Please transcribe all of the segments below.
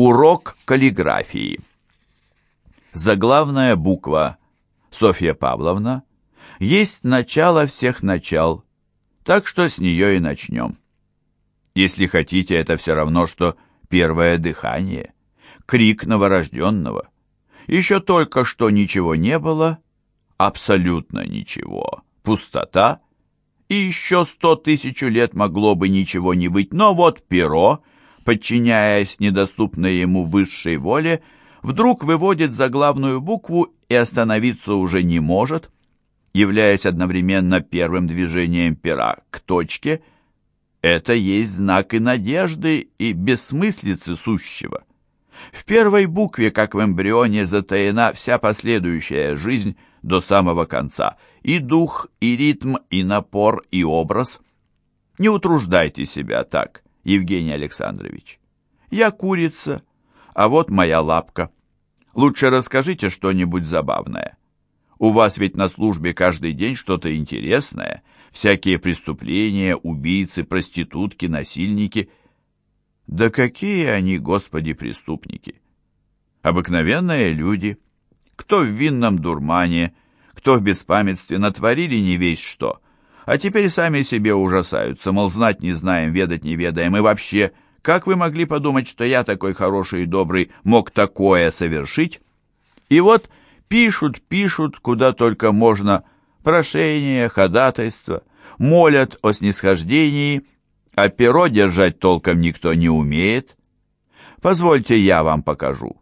Урок каллиграфии. Заглавная буква Софья Павловна есть начало всех начал, так что с нее и начнем. Если хотите, это все равно, что первое дыхание, крик новорожденного. Еще только что ничего не было, абсолютно ничего, пустота, и еще сто тысяч лет могло бы ничего не быть, но вот перо — подчиняясь недоступной ему высшей воле, вдруг выводит заглавную букву и остановиться уже не может, являясь одновременно первым движением пера к точке, это есть знак и надежды, и бессмыслицы сущего. В первой букве, как в эмбрионе, затаена вся последующая жизнь до самого конца, и дух, и ритм, и напор, и образ. Не утруждайте себя так. Евгений Александрович. Я курица, а вот моя лапка. Лучше расскажите что-нибудь забавное. У вас ведь на службе каждый день что-то интересное, всякие преступления, убийцы, проститутки, насильники. Да какие они, Господи, преступники! Обыкновенные люди, кто в винном дурмане, кто в беспамятстве, натворили не весь что — а теперь сами себе ужасаются, мол, знать не знаем, ведать не ведаем, и вообще, как вы могли подумать, что я такой хороший и добрый мог такое совершить? И вот пишут, пишут, куда только можно, прошения, ходатайства, молят о снисхождении, а перо держать толком никто не умеет. Позвольте, я вам покажу.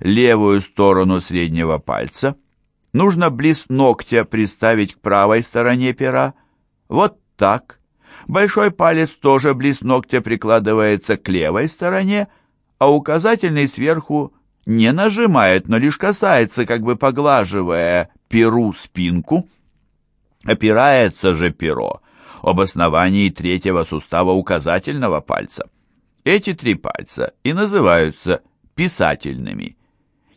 Левую сторону среднего пальца нужно близ ногтя приставить к правой стороне пера, вот так. Большой палец тоже близ ногтя прикладывается к левой стороне, а указательный сверху не нажимает, но лишь касается, как бы поглаживая перу спинку. Опирается же перо об основании третьего сустава указательного пальца. Эти три пальца и называются писательными.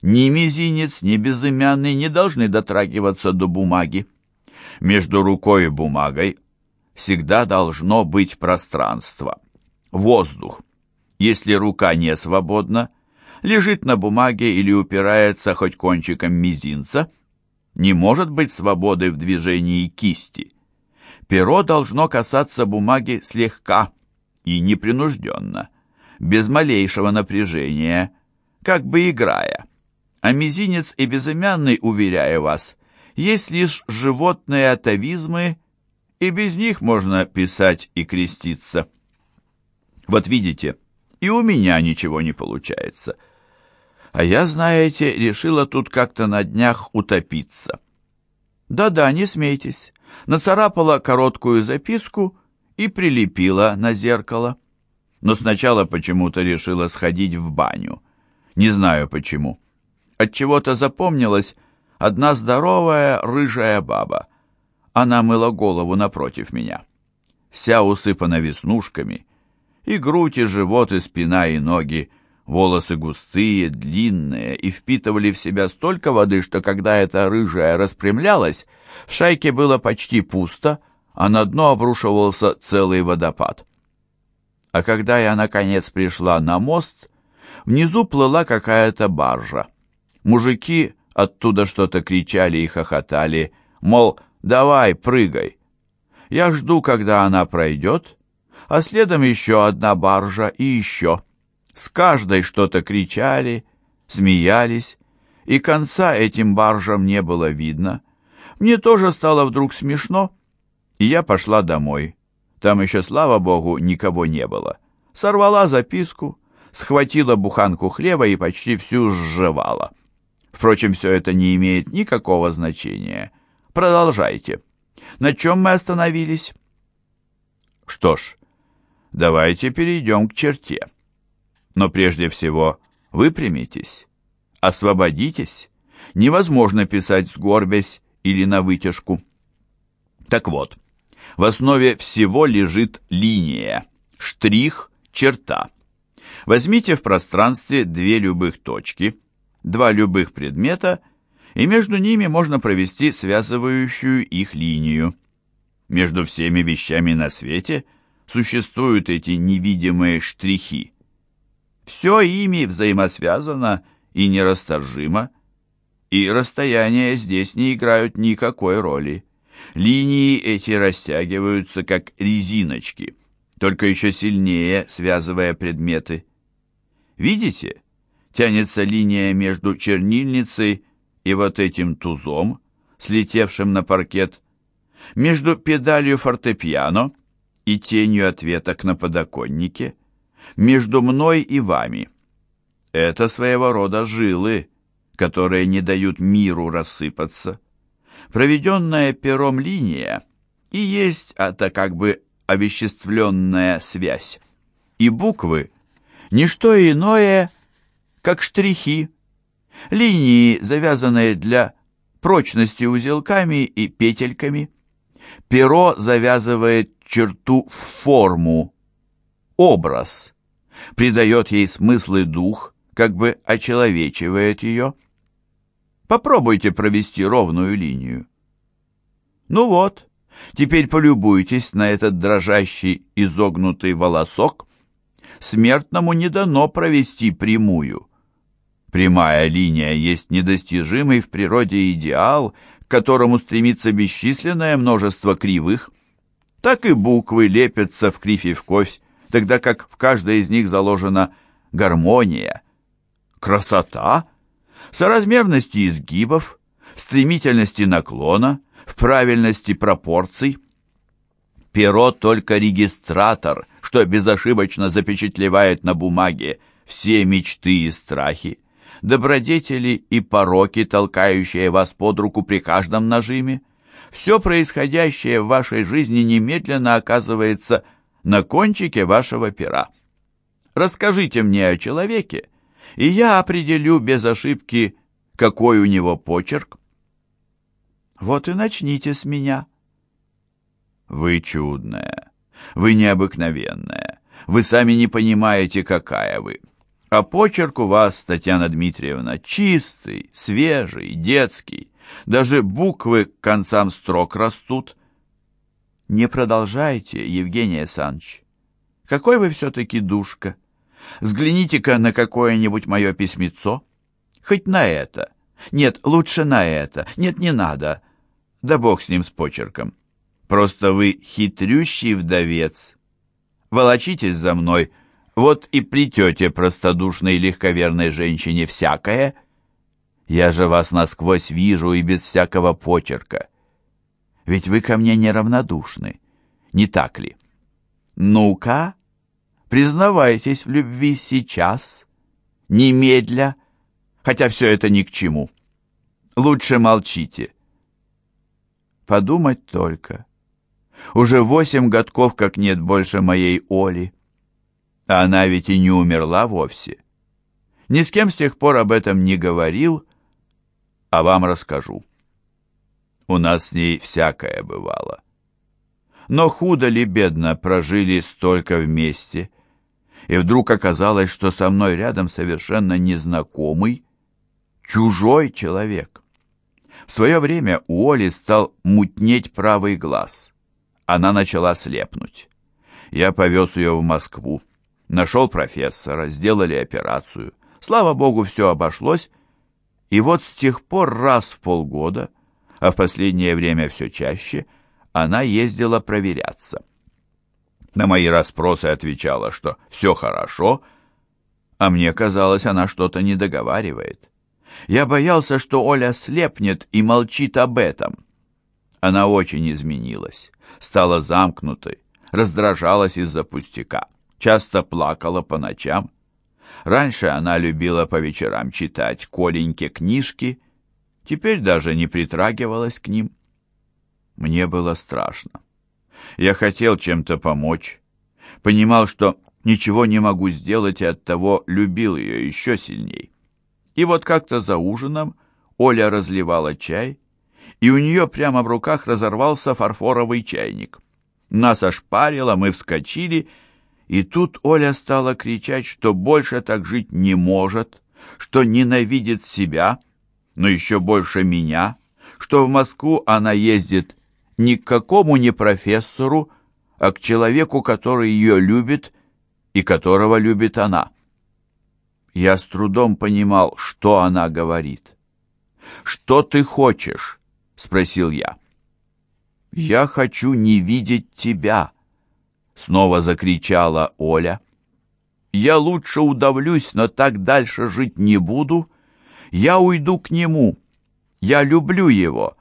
Ни мизинец, ни безымянный не должны дотрагиваться до бумаги. Между рукой и бумагой всегда должно быть пространство, воздух. Если рука не свободна, лежит на бумаге или упирается хоть кончиком мизинца, не может быть свободы в движении кисти. Перо должно касаться бумаги слегка и непринужденно, без малейшего напряжения, как бы играя. А мизинец и безымянный, уверяю вас, есть лишь животные атовизмы, и без них можно писать и креститься. Вот видите, и у меня ничего не получается. А я, знаете, решила тут как-то на днях утопиться. Да-да, не смейтесь. Нацарапала короткую записку и прилепила на зеркало. Но сначала почему-то решила сходить в баню. Не знаю почему. От чего то запомнилось, одна здоровая рыжая баба. Она мыла голову напротив меня. Вся усыпана веснушками. И грудь, и живот, и спина, и ноги. Волосы густые, длинные, и впитывали в себя столько воды, что когда эта рыжая распрямлялась, в шайке было почти пусто, а на дно обрушивался целый водопад. А когда я, наконец, пришла на мост, внизу плыла какая-то баржа. Мужики Оттуда что-то кричали и хохотали, мол, давай, прыгай. Я жду, когда она пройдет, а следом еще одна баржа и еще. С каждой что-то кричали, смеялись, и конца этим баржам не было видно. Мне тоже стало вдруг смешно, и я пошла домой. Там еще, слава богу, никого не было. Сорвала записку, схватила буханку хлеба и почти всю сживала. Впрочем, все это не имеет никакого значения. Продолжайте. На чем мы остановились? Что ж, давайте перейдем к черте. Но прежде всего выпрямитесь, освободитесь. Невозможно писать сгорбясь или на вытяжку. Так вот, в основе всего лежит линия, штрих, черта. Возьмите в пространстве две любых точки – два любых предмета, и между ними можно провести связывающую их линию. Между всеми вещами на свете существуют эти невидимые штрихи. Все ими взаимосвязано и нерасторжимо, и расстояния здесь не играют никакой роли. Линии эти растягиваются, как резиночки, только еще сильнее связывая предметы. Видите? Тянется линия между чернильницей и вот этим тузом, слетевшим на паркет, между педалью фортепиано и тенью ответок на подоконнике, между мной и вами. Это своего рода жилы, которые не дают миру рассыпаться. Проведенная пером линия и есть это как бы овеществленная связь. И буквы – ничто иное, как штрихи, линии, завязанные для прочности узелками и петельками. Перо завязывает черту в форму, образ, придает ей смысл и дух, как бы очеловечивает ее. Попробуйте провести ровную линию. Ну вот, теперь полюбуйтесь на этот дрожащий изогнутый волосок. Смертному не дано провести прямую. Прямая линия есть недостижимый в природе идеал, к которому стремится бесчисленное множество кривых. Так и буквы лепятся в кривь и в кость, тогда как в каждой из них заложена гармония, красота, соразмерности изгибов, стремительности наклона, в правильности пропорций. Перо только регистратор, что безошибочно запечатлевает на бумаге все мечты и страхи, добродетели и пороки, толкающие вас под руку при каждом нажиме. Все происходящее в вашей жизни немедленно оказывается на кончике вашего пера. Расскажите мне о человеке, и я определю без ошибки, какой у него почерк. Вот и начните с меня. Вы чудная, вы необыкновенная, вы сами не понимаете, какая вы. А почерк у вас, Татьяна Дмитриевна, чистый, свежий, детский. Даже буквы к концам строк растут. Не продолжайте, Евгений Александрович. Какой вы все-таки душка. Взгляните-ка на какое-нибудь мое письмецо. Хоть на это. Нет, лучше на это. Нет, не надо. Да бог с ним, с почерком. Просто вы хитрющий вдовец. Волочитесь за мной, вот и плетете простодушной легковерной женщине всякое. Я же вас насквозь вижу и без всякого почерка. Ведь вы ко мне неравнодушны, не так ли? Ну-ка, признавайтесь в любви сейчас, немедля, хотя все это ни к чему. Лучше молчите. Подумать только. Уже восемь годков, как нет больше моей Оли. А она ведь и не умерла вовсе. Ни с кем с тех пор об этом не говорил, а вам расскажу. У нас с ней всякое бывало. Но худо ли бедно прожили столько вместе, и вдруг оказалось, что со мной рядом совершенно незнакомый, чужой человек. В свое время у Оли стал мутнеть правый глаз. Она начала слепнуть. Я повез ее в Москву. Нашел профессора, сделали операцию. Слава богу, все обошлось. И вот с тех пор раз в полгода, а в последнее время все чаще, она ездила проверяться. На мои расспросы отвечала, что все хорошо, а мне казалось, она что-то не договаривает. Я боялся, что Оля слепнет и молчит об этом. Она очень изменилась, стала замкнутой, раздражалась из-за пустяка часто плакала по ночам. Раньше она любила по вечерам читать Коленьке книжки, теперь даже не притрагивалась к ним. Мне было страшно. Я хотел чем-то помочь, понимал, что ничего не могу сделать и оттого любил ее еще сильней. И вот как-то за ужином Оля разливала чай, и у нее прямо в руках разорвался фарфоровый чайник. Нас ошпарило, мы вскочили и тут Оля стала кричать, что больше так жить не может, что ненавидит себя, но еще больше меня, что в Москву она ездит не к какому не профессору, а к человеку, который ее любит и которого любит она. Я с трудом понимал, что она говорит. «Что ты хочешь?» — спросил я. «Я хочу не видеть тебя!» — снова закричала Оля. «Я лучше удавлюсь, но так дальше жить не буду. Я уйду к нему. Я люблю его».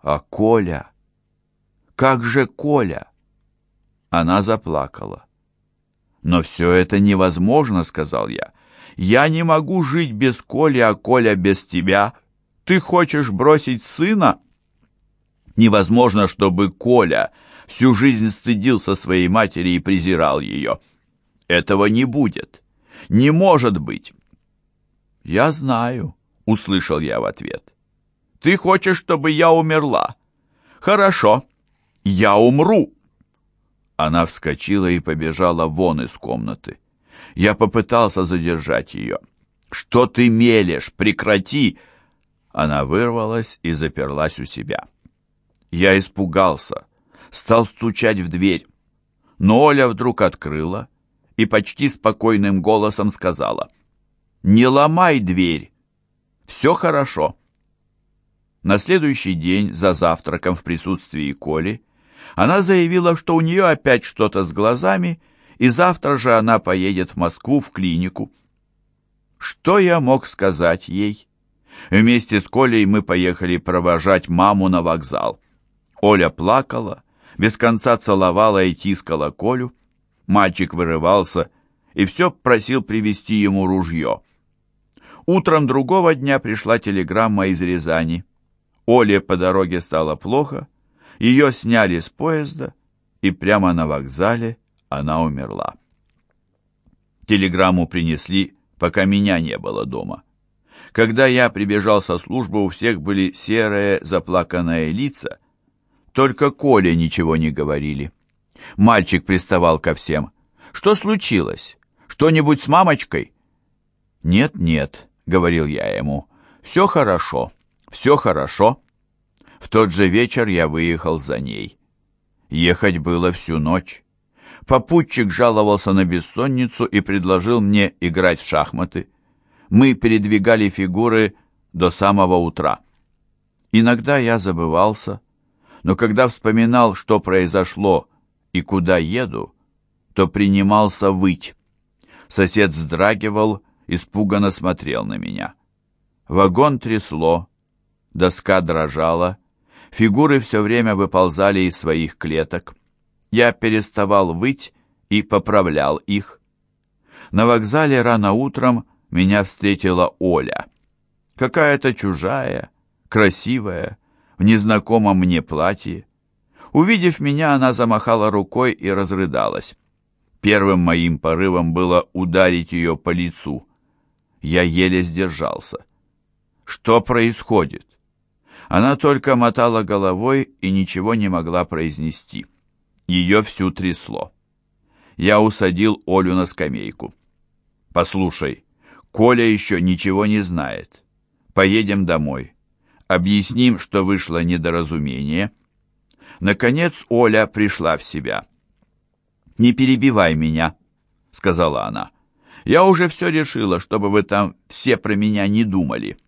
«А Коля? Как же Коля?» Она заплакала. «Но все это невозможно», — сказал я. «Я не могу жить без Коли, а Коля без тебя. Ты хочешь бросить сына?» Невозможно, чтобы Коля всю жизнь стыдился своей матери и презирал ее. Этого не будет. Не может быть. «Я знаю», — услышал я в ответ. «Ты хочешь, чтобы я умерла?» «Хорошо, я умру». Она вскочила и побежала вон из комнаты. Я попытался задержать ее. «Что ты мелешь? Прекрати!» Она вырвалась и заперлась у себя. Я испугался, стал стучать в дверь. Но Оля вдруг открыла и почти спокойным голосом сказала, «Не ломай дверь, все хорошо». На следующий день за завтраком в присутствии Коли она заявила, что у нее опять что-то с глазами, и завтра же она поедет в Москву в клинику. Что я мог сказать ей? Вместе с Колей мы поехали провожать маму на вокзал. Оля плакала, без конца целовала и тискала Колю. Мальчик вырывался и все просил привезти ему ружье. Утром другого дня пришла телеграмма из Рязани. Оле по дороге стало плохо, ее сняли с поезда, и прямо на вокзале она умерла. Телеграмму принесли, пока меня не было дома. Когда я прибежал со службы, у всех были серые заплаканные лица, только Коле ничего не говорили. Мальчик приставал ко всем. «Что случилось? Что-нибудь с мамочкой?» «Нет, нет», — говорил я ему. «Все хорошо, все хорошо». В тот же вечер я выехал за ней. Ехать было всю ночь. Попутчик жаловался на бессонницу и предложил мне играть в шахматы. Мы передвигали фигуры до самого утра. Иногда я забывался, но когда вспоминал, что произошло и куда еду, то принимался выть. Сосед вздрагивал, испуганно смотрел на меня. Вагон трясло, доска дрожала, фигуры все время выползали из своих клеток. Я переставал выть и поправлял их. На вокзале рано утром меня встретила Оля. Какая-то чужая, красивая, в незнакомом мне платье. Увидев меня, она замахала рукой и разрыдалась. Первым моим порывом было ударить ее по лицу. Я еле сдержался. Что происходит? Она только мотала головой и ничего не могла произнести. Ее всю трясло. Я усадил Олю на скамейку. «Послушай, Коля еще ничего не знает. Поедем домой объясним, что вышло недоразумение. Наконец Оля пришла в себя. «Не перебивай меня», — сказала она. «Я уже все решила, чтобы вы там все про меня не думали.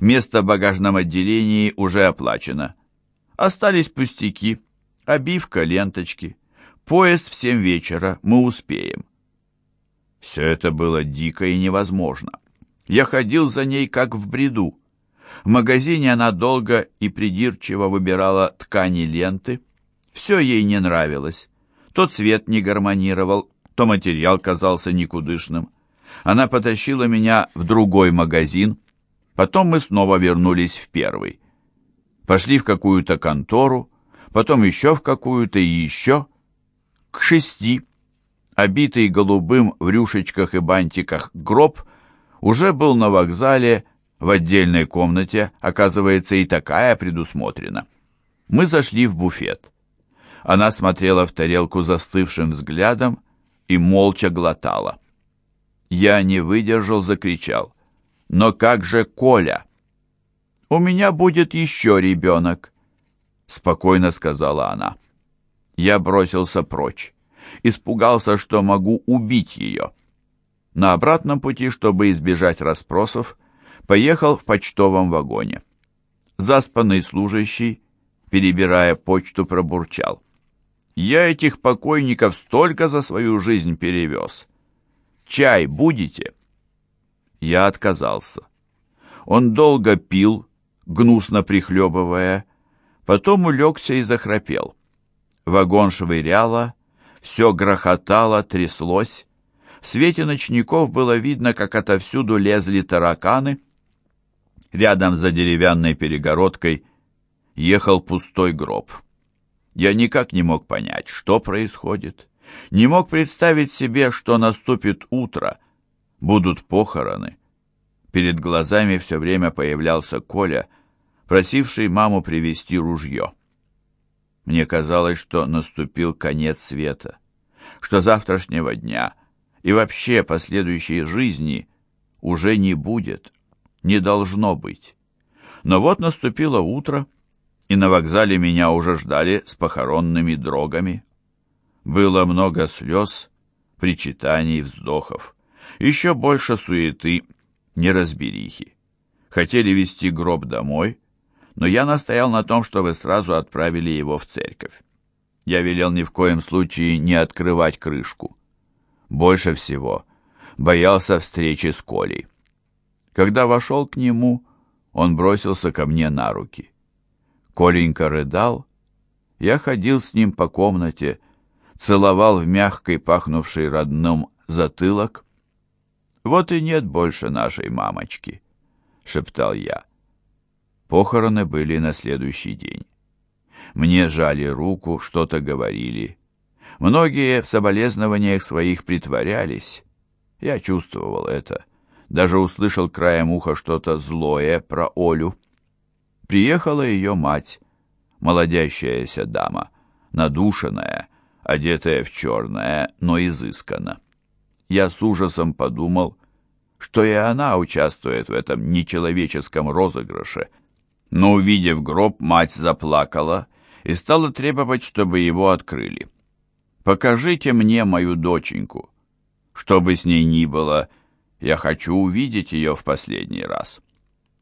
Место в багажном отделении уже оплачено. Остались пустяки, обивка, ленточки. Поезд в семь вечера, мы успеем». Все это было дико и невозможно. Я ходил за ней, как в бреду. В магазине она долго и придирчиво выбирала ткани ленты. Все ей не нравилось. То цвет не гармонировал, то материал казался никудышным. Она потащила меня в другой магазин. Потом мы снова вернулись в первый. Пошли в какую-то контору, потом еще в какую-то и еще. К шести. Обитый голубым в рюшечках и бантиках гроб уже был на вокзале, в отдельной комнате, оказывается, и такая предусмотрена. Мы зашли в буфет. Она смотрела в тарелку застывшим взглядом и молча глотала. Я не выдержал, закричал. «Но как же Коля?» «У меня будет еще ребенок», — спокойно сказала она. Я бросился прочь. Испугался, что могу убить ее. На обратном пути, чтобы избежать расспросов, поехал в почтовом вагоне. Заспанный служащий, перебирая почту, пробурчал. «Я этих покойников столько за свою жизнь перевез. Чай будете?» Я отказался. Он долго пил, гнусно прихлебывая, потом улегся и захрапел. Вагон швыряло, все грохотало, тряслось. В свете ночников было видно, как отовсюду лезли тараканы. Рядом за деревянной перегородкой ехал пустой гроб. Я никак не мог понять, что происходит. Не мог представить себе, что наступит утро, будут похороны. Перед глазами все время появлялся Коля, просивший маму привезти ружье. Мне казалось, что наступил конец света, что завтрашнего дня и вообще последующей жизни уже не будет, не должно быть. Но вот наступило утро, и на вокзале меня уже ждали с похоронными дрогами. Было много слез, причитаний, вздохов, еще больше суеты неразберихи. Хотели везти гроб домой, но я настоял на том, чтобы сразу отправили его в церковь. Я велел ни в коем случае не открывать крышку. Больше всего боялся встречи с Колей. Когда вошел к нему, он бросился ко мне на руки. Коленька рыдал. Я ходил с ним по комнате, целовал в мягкой, пахнувший родным затылок, «Вот и нет больше нашей мамочки», — шептал я. Похороны были на следующий день. Мне жали руку, что-то говорили. Многие в соболезнованиях своих притворялись. Я чувствовал это. Даже услышал краем уха что-то злое про Олю. Приехала ее мать, молодящаяся дама, надушенная, одетая в черное, но изысканно я с ужасом подумал, что и она участвует в этом нечеловеческом розыгрыше. Но, увидев гроб, мать заплакала и стала требовать, чтобы его открыли. «Покажите мне мою доченьку. Что бы с ней ни было, я хочу увидеть ее в последний раз».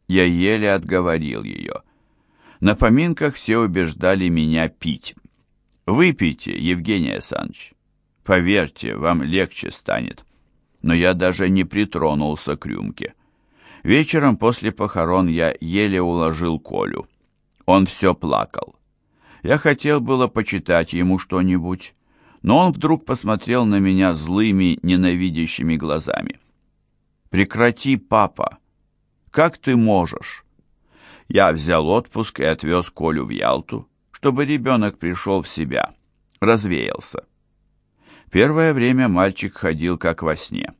Я еле отговорил ее. На поминках все убеждали меня пить. «Выпейте, Евгений Александрович. Поверьте, вам легче станет. Но я даже не притронулся к рюмке. Вечером после похорон я еле уложил Колю. Он все плакал. Я хотел было почитать ему что-нибудь, но он вдруг посмотрел на меня злыми, ненавидящими глазами. «Прекрати, папа! Как ты можешь?» Я взял отпуск и отвез Колю в Ялту, чтобы ребенок пришел в себя, развеялся. Первое время мальчик ходил как во сне.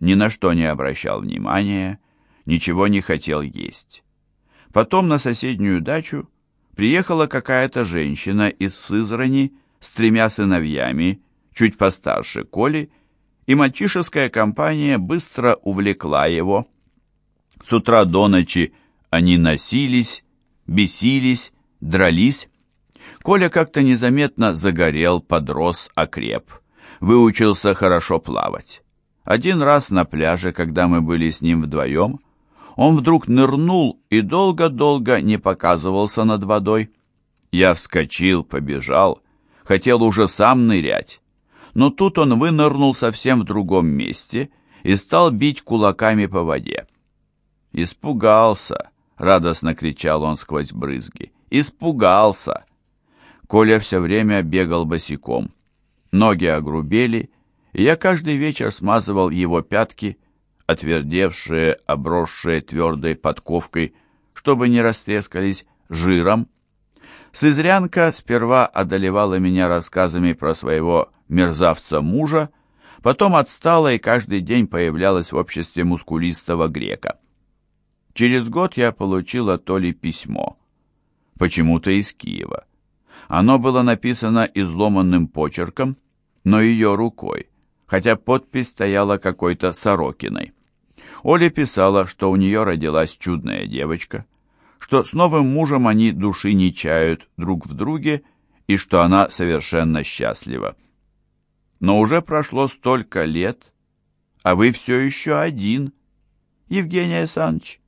Ни на что не обращал внимания, ничего не хотел есть. Потом на соседнюю дачу приехала какая-то женщина из Сызрани с тремя сыновьями, чуть постарше Коли, и мальчишеская компания быстро увлекла его. С утра до ночи они носились, бесились, дрались. Коля как-то незаметно загорел, подрос, окреп выучился хорошо плавать. Один раз на пляже, когда мы были с ним вдвоем, он вдруг нырнул и долго-долго не показывался над водой. Я вскочил, побежал, хотел уже сам нырять. Но тут он вынырнул совсем в другом месте и стал бить кулаками по воде. «Испугался!» — радостно кричал он сквозь брызги. «Испугался!» Коля все время бегал босиком. Ноги огрубели, и я каждый вечер смазывал его пятки, отвердевшие, обросшие твердой подковкой, чтобы не растрескались жиром. Сызрянка сперва одолевала меня рассказами про своего мерзавца-мужа, потом отстала и каждый день появлялась в обществе мускулистого грека. Через год я получил от Оли письмо, почему-то из Киева. Оно было написано изломанным почерком, но ее рукой, хотя подпись стояла какой-то Сорокиной. Оля писала, что у нее родилась чудная девочка, что с новым мужем они души не чают друг в друге и что она совершенно счастлива. Но уже прошло столько лет, а вы все еще один, Евгений Александрович.